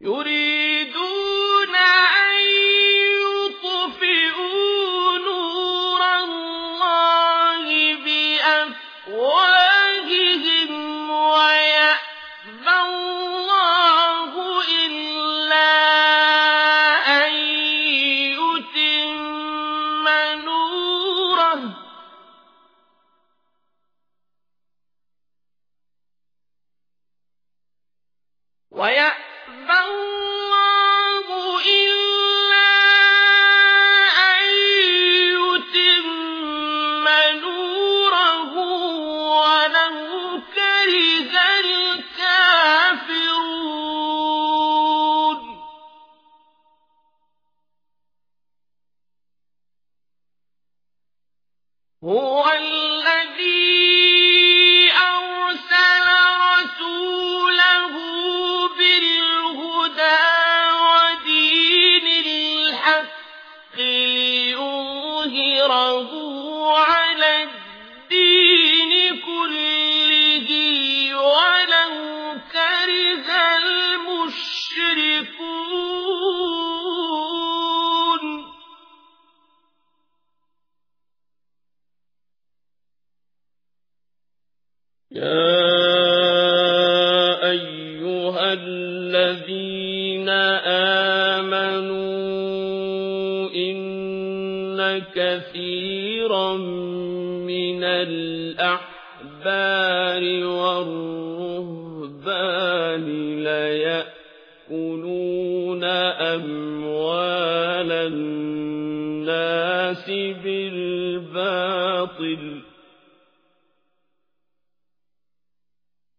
يريدون أن يطفئوا نور الله بأفواههم هو يا أيها الذين آمنوا إن كثيرا من الأحبار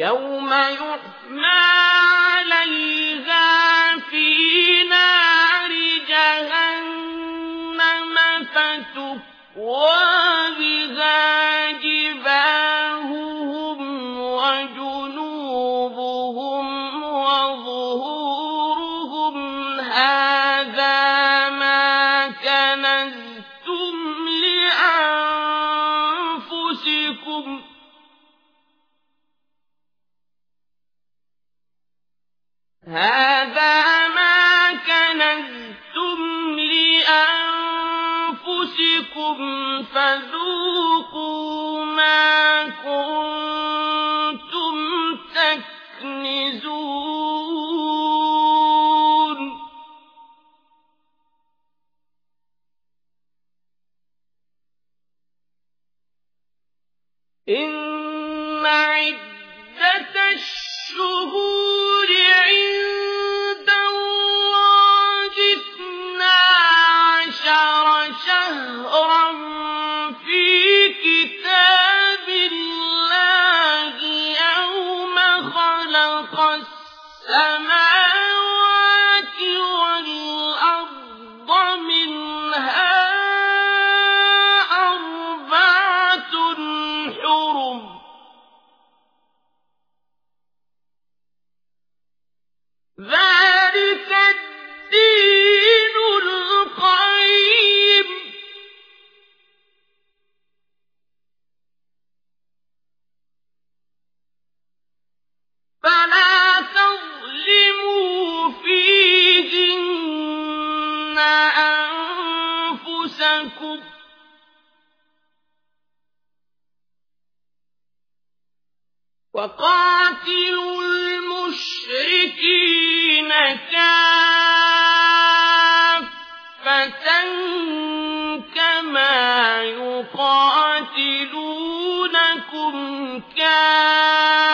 يوم يحمى عليها في نار جهنم فتكوى لأنفسكم فذوقوا السماوات لكم وقاتلوا المشركين كافة كما يقاتلونكم كافة